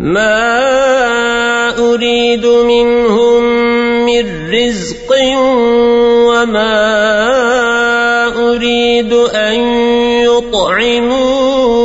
ما أريد منهم من رزق وما أريد أن يطعمون